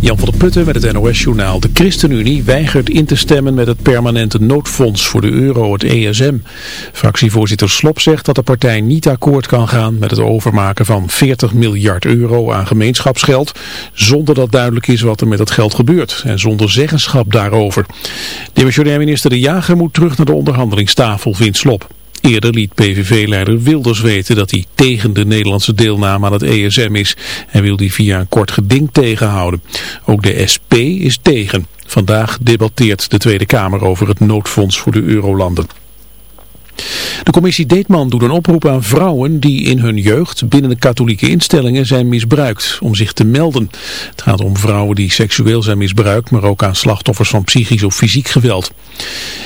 Jan van der Putten met het NOS-journaal. De ChristenUnie weigert in te stemmen met het permanente noodfonds voor de euro, het ESM. Fractievoorzitter Slop zegt dat de partij niet akkoord kan gaan met het overmaken van 40 miljard euro aan gemeenschapsgeld, zonder dat duidelijk is wat er met dat geld gebeurt en zonder zeggenschap daarover. Demissionair minister De Jager moet terug naar de onderhandelingstafel, vindt Slop. Eerder liet PVV-leider Wilders weten dat hij tegen de Nederlandse deelname aan het ESM is. Hij wil die via een kort geding tegenhouden. Ook de SP is tegen. Vandaag debatteert de Tweede Kamer over het noodfonds voor de eurolanden. De commissie Deetman doet een oproep aan vrouwen die in hun jeugd binnen de katholieke instellingen zijn misbruikt om zich te melden. Het gaat om vrouwen die seksueel zijn misbruikt, maar ook aan slachtoffers van psychisch of fysiek geweld.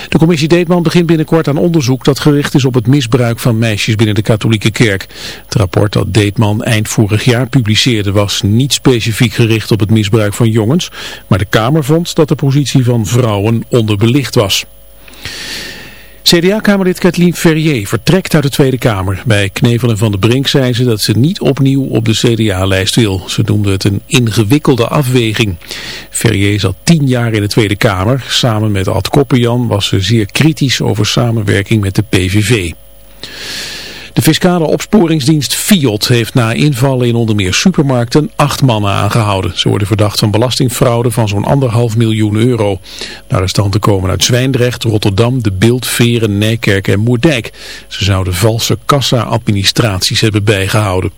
De commissie Deetman begint binnenkort aan onderzoek dat gericht is op het misbruik van meisjes binnen de katholieke kerk. Het rapport dat Deetman eind vorig jaar publiceerde was niet specifiek gericht op het misbruik van jongens, maar de Kamer vond dat de positie van vrouwen onderbelicht was. CDA-kamerlid Kathleen Ferrier vertrekt uit de Tweede Kamer. Bij Knevel en Van de Brink zei ze dat ze niet opnieuw op de CDA-lijst wil. Ze noemde het een ingewikkelde afweging. Ferrier zat tien jaar in de Tweede Kamer. Samen met Ad Koppenjan was ze zeer kritisch over samenwerking met de PVV. De fiscale opsporingsdienst FIOD heeft na invallen in onder meer supermarkten acht mannen aangehouden. Ze worden verdacht van belastingfraude van zo'n anderhalf miljoen euro. De arrestanten komen uit Zwijndrecht, Rotterdam, De Beeld, Veren, Nijkerk en Moerdijk. Ze zouden valse kassa-administraties hebben bijgehouden.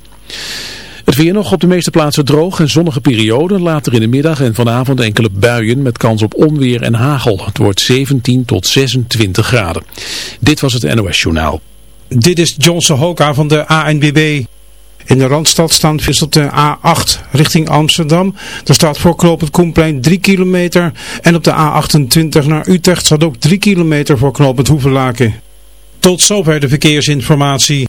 Het weer nog op de meeste plaatsen droog en zonnige periode. Later in de middag en vanavond enkele buien met kans op onweer en hagel. Het wordt 17 tot 26 graden. Dit was het NOS Journaal. Dit is Johnson Hoka van de ANBB. In de Randstad staan vis op de A8 richting Amsterdam. Er staat voor Knopend Koenplein 3 kilometer. En op de A28 naar Utrecht staat ook 3 kilometer voor Knopend Hoevenlaken. Tot zover de verkeersinformatie.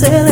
myself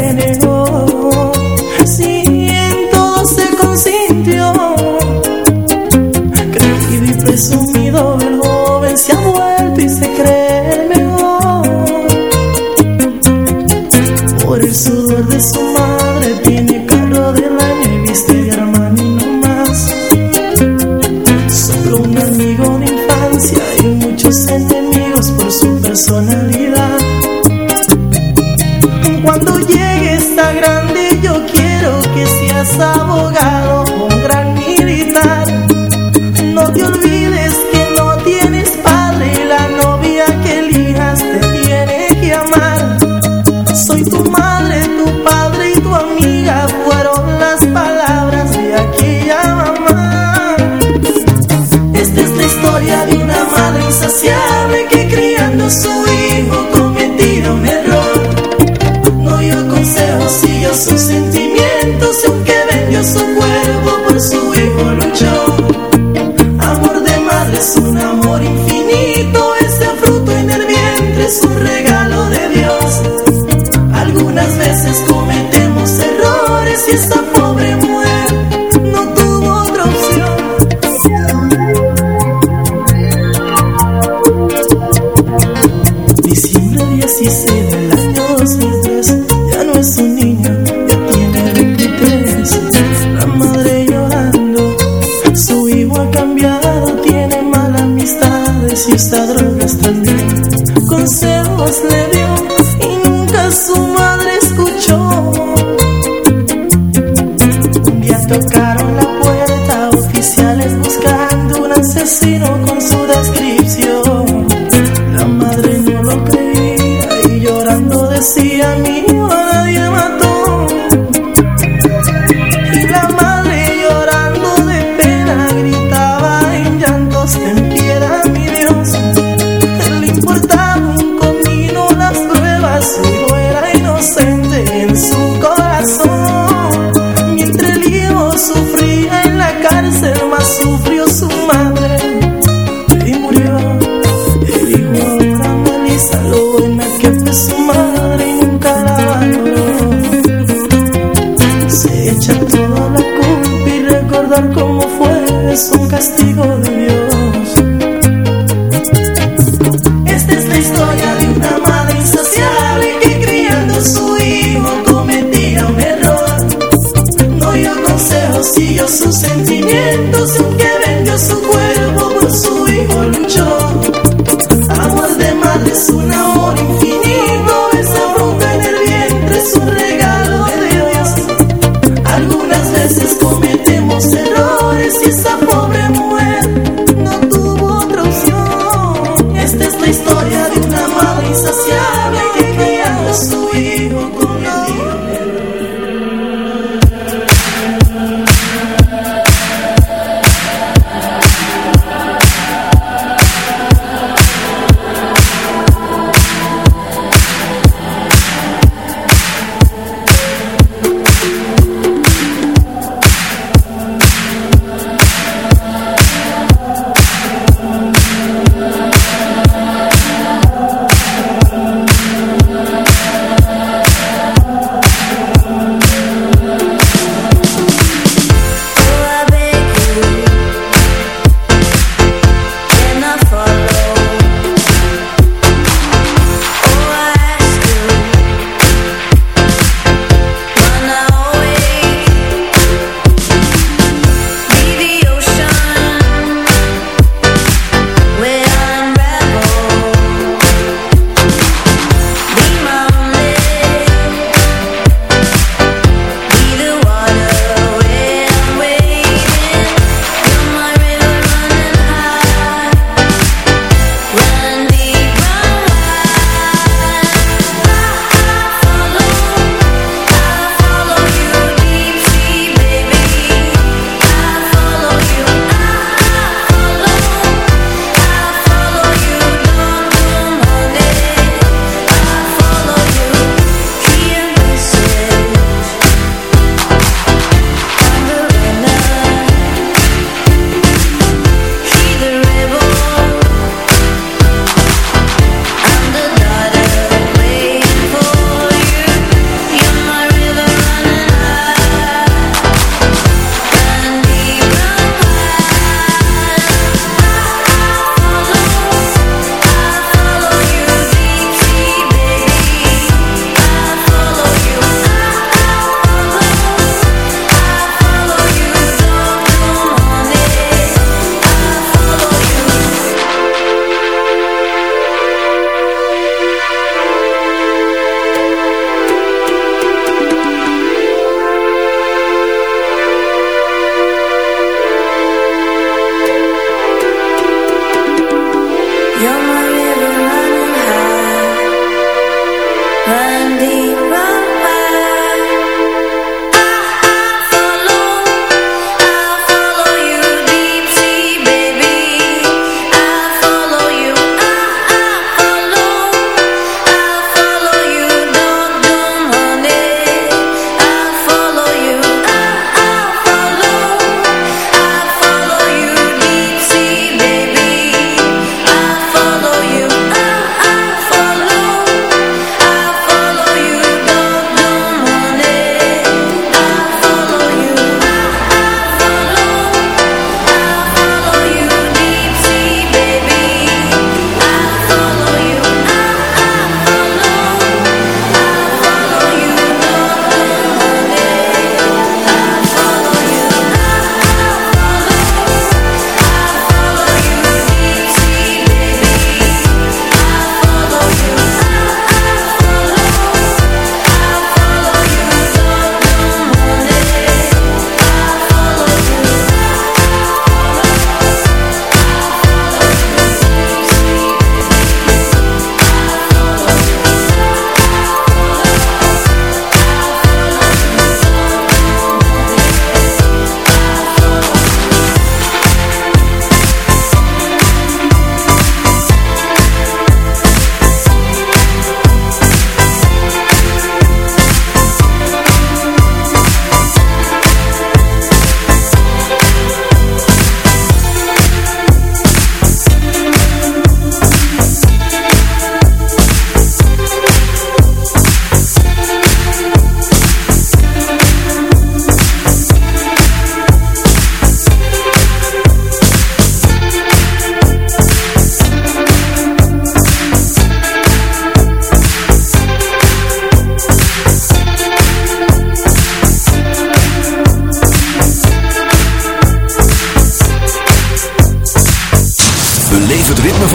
vecino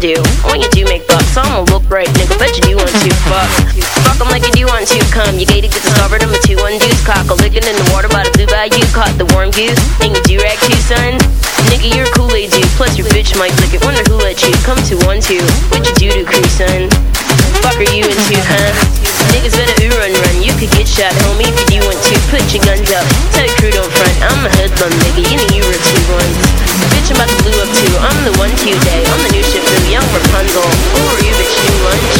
do. When you do make bucks, I'ma look right, nigga. Bet you do want to fuck. Fuck 'em like you do want to come. You gated, get discovered. I'm a two one deuce cock. A licking in the water by the blue bayou. Caught the warm goose. And you do rag too, son. Nigga, you're a Kool Aid dude. Plus your bitch might lick it. Wonder who let you come to one two. What you do to crew, son? Fuck are you into, huh? Niggas better ooh run run. You could get shot, homie, if you do want to. Put your guns up. Tell your crew don't front. I'm a hoodlum, nigga. You know you were two ones. Bitch, I'm about to blue up too. I'm the one two day. I'm the new ship. Fernando, who is a human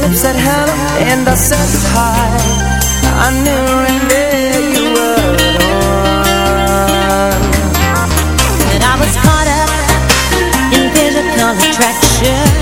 lips said hello and I said hi. I knew right there you were And I was caught up in physical attraction.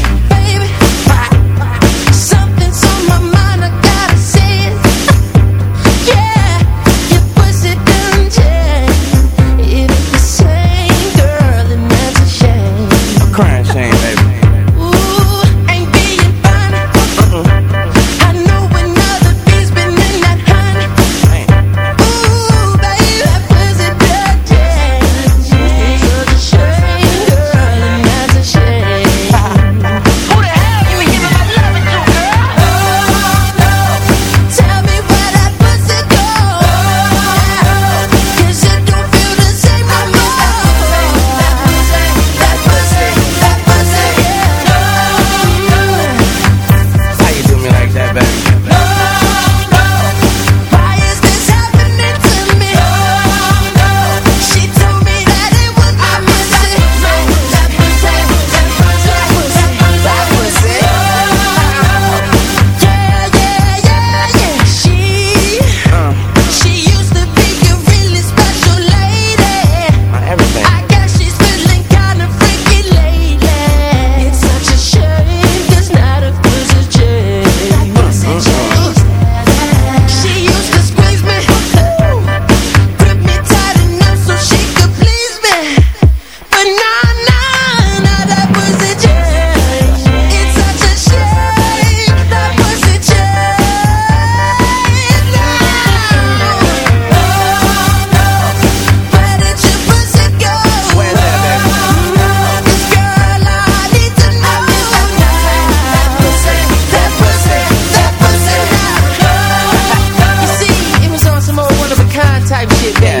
type shit, baby.